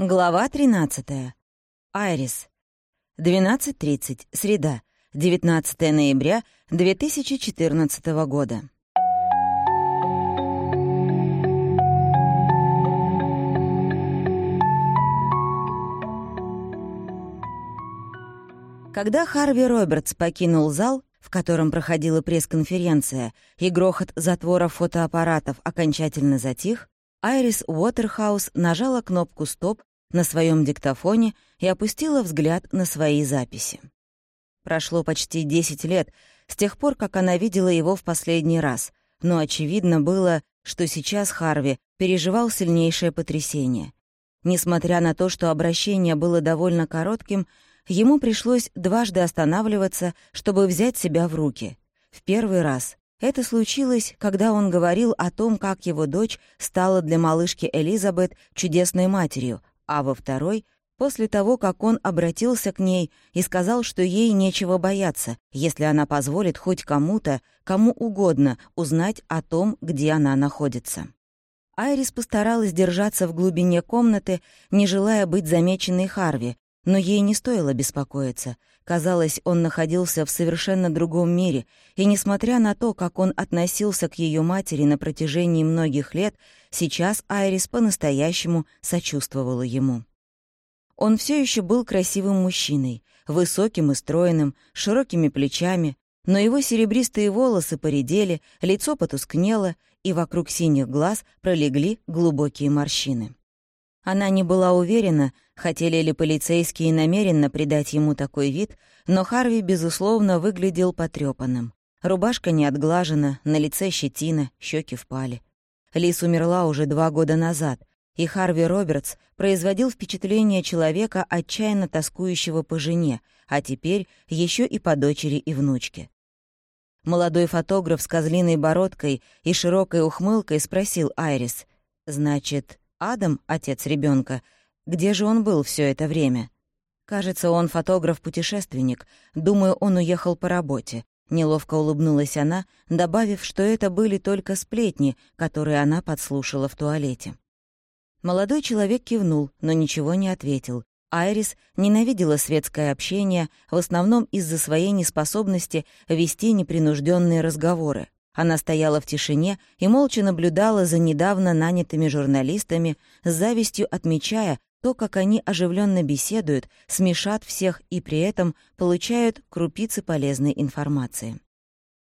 Глава 13. Айрис. 12.30. Среда. 19 ноября 2014 года. Когда Харви Робертс покинул зал, в котором проходила пресс-конференция, и грохот затвора фотоаппаратов окончательно затих, Айрис Уотерхаус нажала кнопку «Стоп» на своем диктофоне и опустила взгляд на свои записи. Прошло почти 10 лет с тех пор, как она видела его в последний раз, но очевидно было, что сейчас Харви переживал сильнейшее потрясение. Несмотря на то, что обращение было довольно коротким, ему пришлось дважды останавливаться, чтобы взять себя в руки. В первый раз это случилось, когда он говорил о том, как его дочь стала для малышки Элизабет чудесной матерью, а во второй — после того, как он обратился к ней и сказал, что ей нечего бояться, если она позволит хоть кому-то, кому угодно, узнать о том, где она находится. Айрис постаралась держаться в глубине комнаты, не желая быть замеченной Харви, но ей не стоило беспокоиться. Казалось, он находился в совершенно другом мире, и, несмотря на то, как он относился к ее матери на протяжении многих лет, сейчас Айрис по-настоящему сочувствовала ему. Он все еще был красивым мужчиной, высоким и стройным, с широкими плечами, но его серебристые волосы поредели, лицо потускнело, и вокруг синих глаз пролегли глубокие морщины. Она не была уверена, хотели ли полицейские намеренно придать ему такой вид, но Харви, безусловно, выглядел потрёпанным. Рубашка не отглажена, на лице щетина, щеки впали. Лис умерла уже два года назад, и Харви Робертс производил впечатление человека, отчаянно тоскующего по жене, а теперь еще и по дочери и внучке. Молодой фотограф с козлиной бородкой и широкой ухмылкой спросил Айрис, «Значит, Адам, отец ребенка, где же он был все это время? Кажется, он фотограф-путешественник. Думаю, он уехал по работе. Неловко улыбнулась она, добавив, что это были только сплетни, которые она подслушала в туалете. Молодой человек кивнул, но ничего не ответил. Айрис ненавидела светское общение, в основном из-за своей неспособности вести непринужденные разговоры. Она стояла в тишине и молча наблюдала за недавно нанятыми журналистами, с завистью отмечая то, как они оживленно беседуют, смешат всех и при этом получают крупицы полезной информации.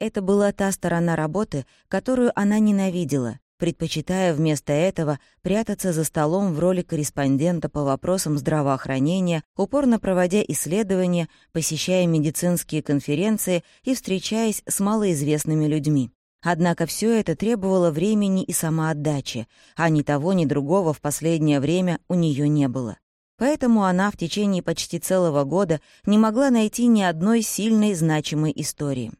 Это была та сторона работы, которую она ненавидела, предпочитая вместо этого прятаться за столом в роли корреспондента по вопросам здравоохранения, упорно проводя исследования, посещая медицинские конференции и встречаясь с малоизвестными людьми. Однако все это требовало времени и самоотдачи, а ни того, ни другого в последнее время у нее не было. Поэтому она в течение почти целого года не могла найти ни одной сильной значимой истории.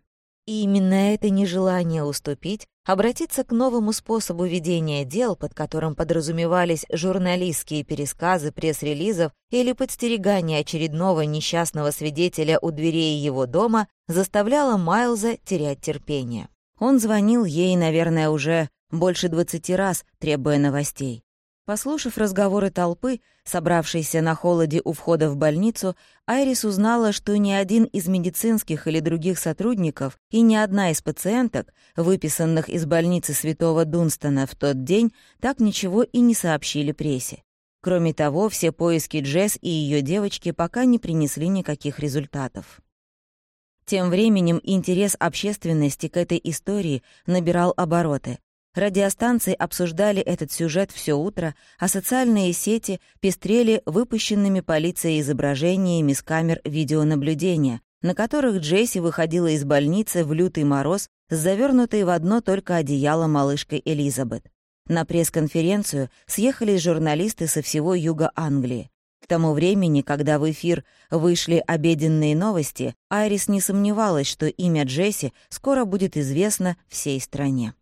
И именно это нежелание уступить, обратиться к новому способу ведения дел, под которым подразумевались журналистские пересказы пресс-релизов или подстерегание очередного несчастного свидетеля у дверей его дома, заставляло Майлза терять терпение. Он звонил ей, наверное, уже больше двадцати раз, требуя новостей. Послушав разговоры толпы, собравшейся на холоде у входа в больницу, Айрис узнала, что ни один из медицинских или других сотрудников и ни одна из пациенток, выписанных из больницы Святого Дунстона в тот день, так ничего и не сообщили прессе. Кроме того, все поиски Джесс и ее девочки пока не принесли никаких результатов. Тем временем интерес общественности к этой истории набирал обороты. Радиостанции обсуждали этот сюжет все утро, а социальные сети пестрели выпущенными полицией изображениями с камер видеонаблюдения, на которых Джесси выходила из больницы в лютый мороз с завернутой в одно только одеяло малышкой Элизабет. На пресс-конференцию съехались журналисты со всего юга Англии. К тому времени, когда в эфир вышли обеденные новости, Айрис не сомневалась, что имя Джесси скоро будет известно всей стране.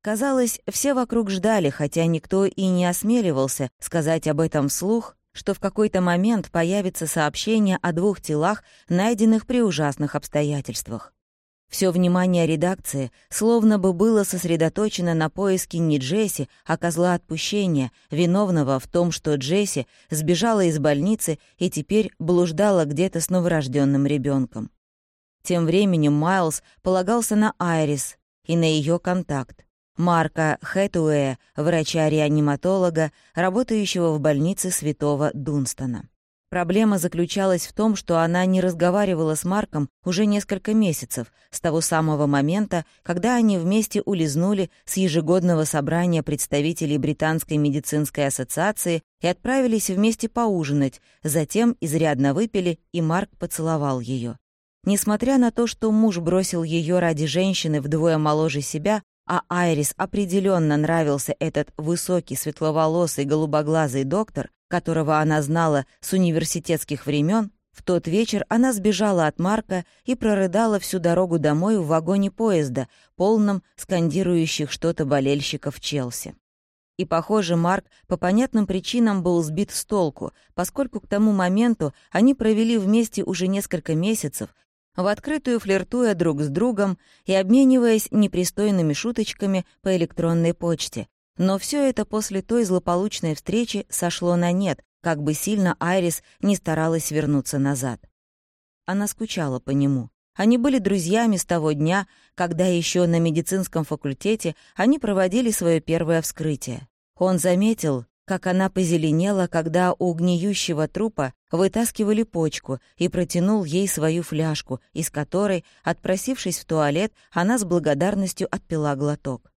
Казалось, все вокруг ждали, хотя никто и не осмеливался сказать об этом вслух, что в какой-то момент появится сообщение о двух телах, найденных при ужасных обстоятельствах. Все внимание редакции словно бы было сосредоточено на поиске не Джесси, а козла отпущения, виновного в том, что Джесси сбежала из больницы и теперь блуждала где-то с новорожденным ребенком. Тем временем Майлз полагался на Айрис и на ее контакт. Марка Хэтуэя, врача-реаниматолога, работающего в больнице святого Дунстона. Проблема заключалась в том, что она не разговаривала с Марком уже несколько месяцев, с того самого момента, когда они вместе улизнули с ежегодного собрания представителей Британской медицинской ассоциации и отправились вместе поужинать, затем изрядно выпили, и Марк поцеловал ее. Несмотря на то, что муж бросил ее ради женщины вдвое моложе себя, а Айрис определенно нравился этот высокий, светловолосый, голубоглазый доктор, которого она знала с университетских времен, в тот вечер она сбежала от Марка и прорыдала всю дорогу домой в вагоне поезда, полном скандирующих что-то болельщиков Челси. И, похоже, Марк по понятным причинам был сбит с толку, поскольку к тому моменту они провели вместе уже несколько месяцев, в открытую флиртуя друг с другом и обмениваясь непристойными шуточками по электронной почте, но все это после той злополучной встречи сошло на нет, как бы сильно Айрис не старалась вернуться назад. Она скучала по нему. Они были друзьями с того дня, когда еще на медицинском факультете они проводили свое первое вскрытие. Он заметил, как она позеленела, когда у гниющего трупа вытаскивали почку и протянул ей свою фляжку, из которой, отпросившись в туалет, она с благодарностью отпила глоток.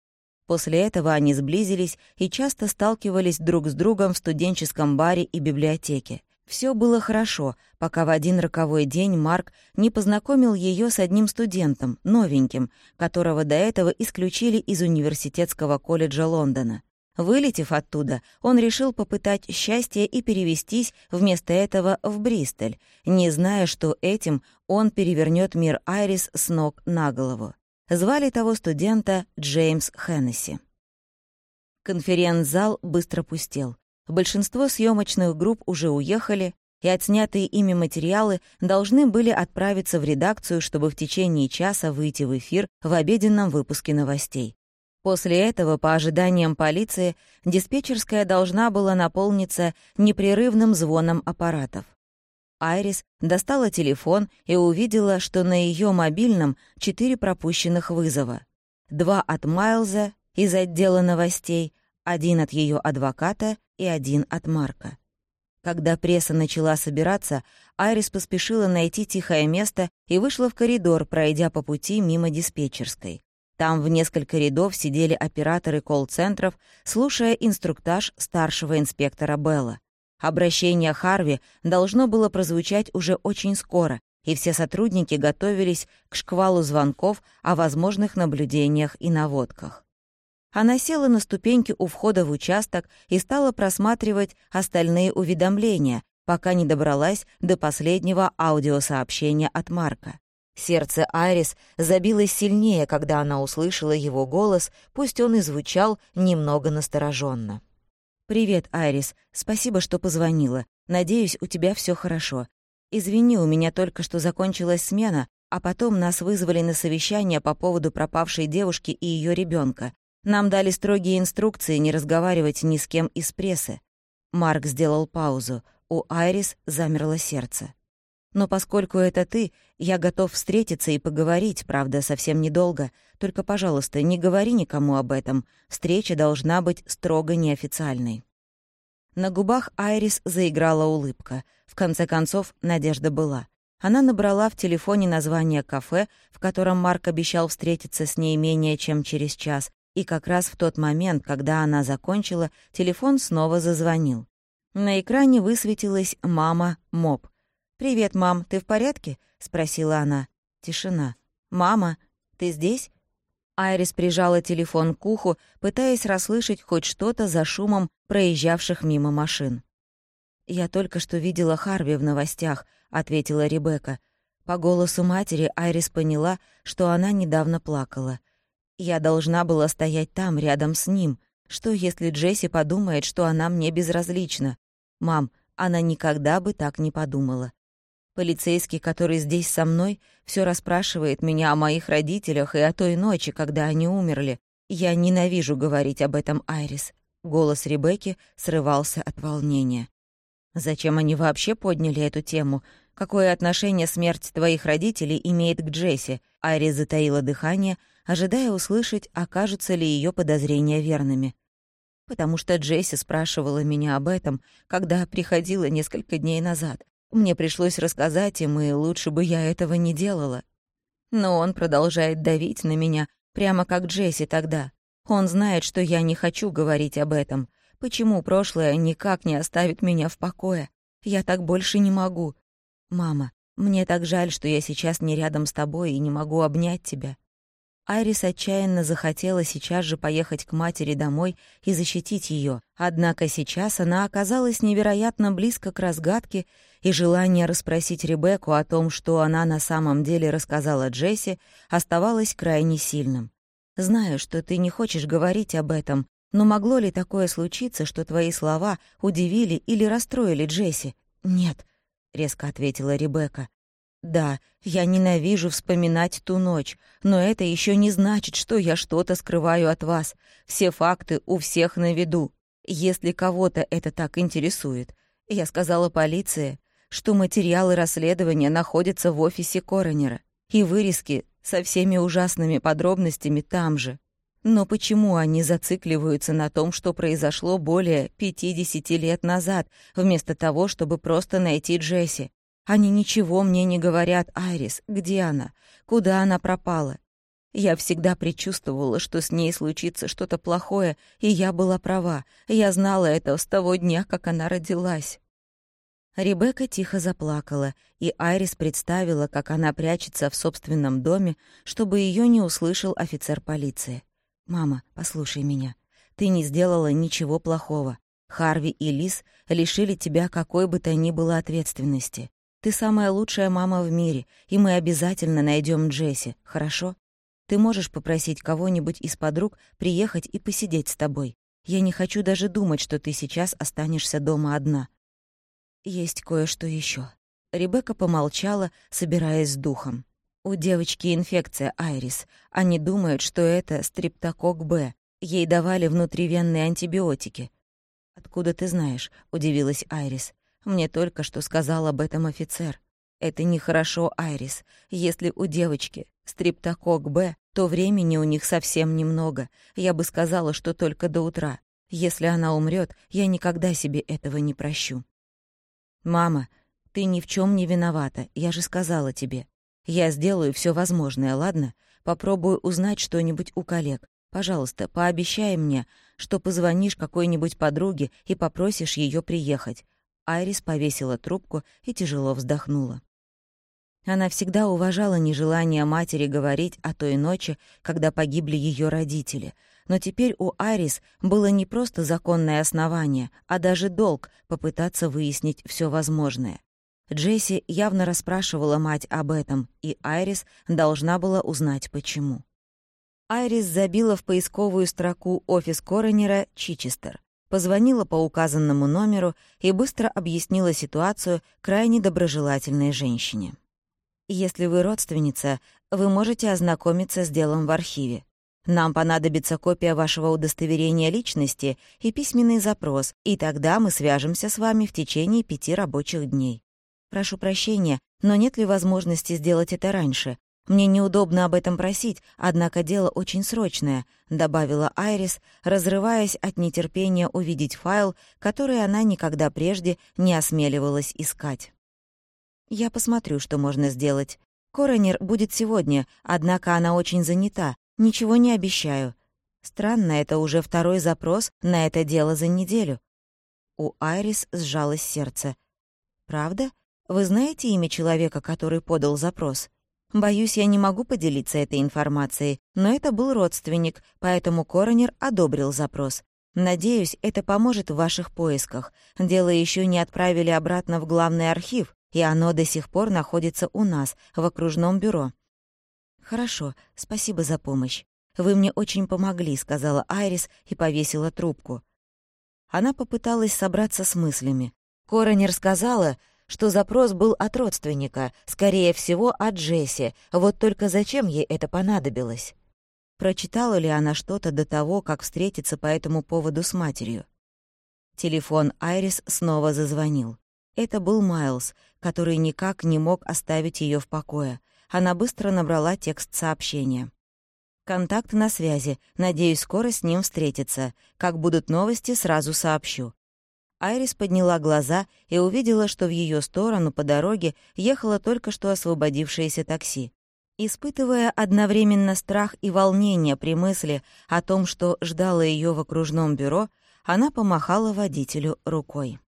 После этого они сблизились и часто сталкивались друг с другом в студенческом баре и библиотеке. Все было хорошо, пока в один роковой день Марк не познакомил ее с одним студентом, новеньким, которого до этого исключили из университетского колледжа Лондона. Вылетев оттуда, он решил попытать счастье и перевестись вместо этого в Бристоль, не зная, что этим он перевернет мир Айрис с ног на голову. Звали того студента Джеймс Хеннесси. Конференц-зал быстро пустел. Большинство съемочных групп уже уехали, и отснятые ими материалы должны были отправиться в редакцию, чтобы в течение часа выйти в эфир в обеденном выпуске новостей. После этого, по ожиданиям полиции, диспетчерская должна была наполниться непрерывным звоном аппаратов. Айрис достала телефон и увидела, что на ее мобильном четыре пропущенных вызова. Два от Майлза из отдела новостей, один от ее адвоката и один от Марка. Когда пресса начала собираться, Айрис поспешила найти тихое место и вышла в коридор, пройдя по пути мимо диспетчерской. Там в несколько рядов сидели операторы колл-центров, слушая инструктаж старшего инспектора Белла. Обращение Харви должно было прозвучать уже очень скоро, и все сотрудники готовились к шквалу звонков о возможных наблюдениях и наводках. Она села на ступеньки у входа в участок и стала просматривать остальные уведомления, пока не добралась до последнего аудиосообщения от Марка. Сердце Айрис забилось сильнее, когда она услышала его голос, пусть он и звучал немного настороженно. «Привет, Айрис. Спасибо, что позвонила. Надеюсь, у тебя все хорошо. Извини, у меня только что закончилась смена, а потом нас вызвали на совещание по поводу пропавшей девушки и ее ребенка. Нам дали строгие инструкции не разговаривать ни с кем из прессы». Марк сделал паузу. У Айрис замерло сердце. «Но поскольку это ты, я готов встретиться и поговорить, правда, совсем недолго. Только, пожалуйста, не говори никому об этом. Встреча должна быть строго неофициальной». На губах Айрис заиграла улыбка. В конце концов, надежда была. Она набрала в телефоне название кафе, в котором Марк обещал встретиться с ней менее чем через час, и как раз в тот момент, когда она закончила, телефон снова зазвонил. На экране высветилась «Мама Моб». «Привет, мам, ты в порядке?» — спросила она. Тишина. «Мама, ты здесь?» Айрис прижала телефон к уху, пытаясь расслышать хоть что-то за шумом проезжавших мимо машин. «Я только что видела Харви в новостях», — ответила Ребекка. По голосу матери Айрис поняла, что она недавно плакала. «Я должна была стоять там, рядом с ним. Что, если Джесси подумает, что она мне безразлична? Мам, она никогда бы так не подумала. Полицейский, который здесь со мной, все расспрашивает меня о моих родителях и о той ночи, когда они умерли. Я ненавижу говорить об этом, Айрис. Голос Ребекки срывался от волнения. Зачем они вообще подняли эту тему? Какое отношение смерть твоих родителей имеет к Джесси? Айрис затаила дыхание, ожидая услышать, окажутся ли ее подозрения верными. Потому что Джесси спрашивала меня об этом, когда приходила несколько дней назад. Мне пришлось рассказать им, и лучше бы я этого не делала. Но он продолжает давить на меня, прямо как Джесси тогда. Он знает, что я не хочу говорить об этом. Почему прошлое никак не оставит меня в покое? Я так больше не могу. Мама, мне так жаль, что я сейчас не рядом с тобой и не могу обнять тебя. Айрис отчаянно захотела сейчас же поехать к матери домой и защитить ее, однако сейчас она оказалась невероятно близко к разгадке, и желание расспросить Ребекку о том, что она на самом деле рассказала Джесси, оставалось крайне сильным. «Знаю, что ты не хочешь говорить об этом, но могло ли такое случиться, что твои слова удивили или расстроили Джесси?» «Нет», — резко ответила Ребекка. Да, я ненавижу вспоминать ту ночь, но это еще не значит, что я что-то скрываю от вас. Все факты у всех на виду. Если кого-то это так интересует. Я сказала полиции, что материалы расследования находятся в офисе коронера, и вырезки со всеми ужасными подробностями там же. Но почему они зацикливаются на том, что произошло более 50 лет назад, вместо того, чтобы просто найти Джесси? Они ничего мне не говорят, Айрис, где она, куда она пропала. Я всегда предчувствовала, что с ней случится что-то плохое, и я была права. Я знала это с того дня, как она родилась. Ребекка тихо заплакала, и Айрис представила, как она прячется в собственном доме, чтобы ее не услышал офицер полиции. «Мама, послушай меня. Ты не сделала ничего плохого. Харви и Лис лишили тебя какой бы то ни было ответственности. Ты самая лучшая мама в мире, и мы обязательно найдем Джесси, хорошо? Ты можешь попросить кого-нибудь из подруг приехать и посидеть с тобой. Я не хочу даже думать, что ты сейчас останешься дома одна. Есть кое-что еще. Ребекка помолчала, собираясь с духом. У девочки инфекция Айрис. Они думают, что это стриптокок Б. Ей давали внутривенные антибиотики. «Откуда ты знаешь?» — удивилась Айрис. Мне только что сказал об этом офицер. Это нехорошо, Айрис. Если у девочки стриптокок Б, то времени у них совсем немного. Я бы сказала, что только до утра. Если она умрет, я никогда себе этого не прощу. «Мама, ты ни в чем не виновата, я же сказала тебе. Я сделаю все возможное, ладно? Попробую узнать что-нибудь у коллег. Пожалуйста, пообещай мне, что позвонишь какой-нибудь подруге и попросишь ее приехать. Айрис повесила трубку и тяжело вздохнула. Она всегда уважала нежелание матери говорить о той ночи, когда погибли ее родители. Но теперь у Айрис было не просто законное основание, а даже долг попытаться выяснить все возможное. Джесси явно расспрашивала мать об этом, и Айрис должна была узнать, почему. Айрис забила в поисковую строку «Офис Коронера» Чичестер позвонила по указанному номеру и быстро объяснила ситуацию крайне доброжелательной женщине. «Если вы родственница, вы можете ознакомиться с делом в архиве. Нам понадобится копия вашего удостоверения личности и письменный запрос, и тогда мы свяжемся с вами в течение пяти рабочих дней. Прошу прощения, но нет ли возможности сделать это раньше? «Мне неудобно об этом просить, однако дело очень срочное», — добавила Айрис, разрываясь от нетерпения увидеть файл, который она никогда прежде не осмеливалась искать. «Я посмотрю, что можно сделать. Коронер будет сегодня, однако она очень занята, ничего не обещаю. Странно, это уже второй запрос на это дело за неделю». У Айрис сжалось сердце. «Правда? Вы знаете имя человека, который подал запрос?» Боюсь, я не могу поделиться этой информацией, но это был родственник, поэтому коронер одобрил запрос. Надеюсь, это поможет в ваших поисках. Дело еще не отправили обратно в главный архив, и оно до сих пор находится у нас, в окружном бюро. «Хорошо, спасибо за помощь. Вы мне очень помогли», — сказала Айрис и повесила трубку. Она попыталась собраться с мыслями. Коронер сказала, что запрос был от родственника, скорее всего, от Джесси, вот только зачем ей это понадобилось? Прочитала ли она что-то до того, как встретиться по этому поводу с матерью? Телефон Айрис снова зазвонил. Это был Майлз, который никак не мог оставить ее в покое. Она быстро набрала текст сообщения. «Контакт на связи. Надеюсь, скоро с ним встретиться. Как будут новости, сразу сообщу». Айрис подняла глаза и увидела, что в ее сторону по дороге ехало только что освободившееся такси. Испытывая одновременно страх и волнение при мысли о том, что ждало ее в окружном бюро, она помахала водителю рукой.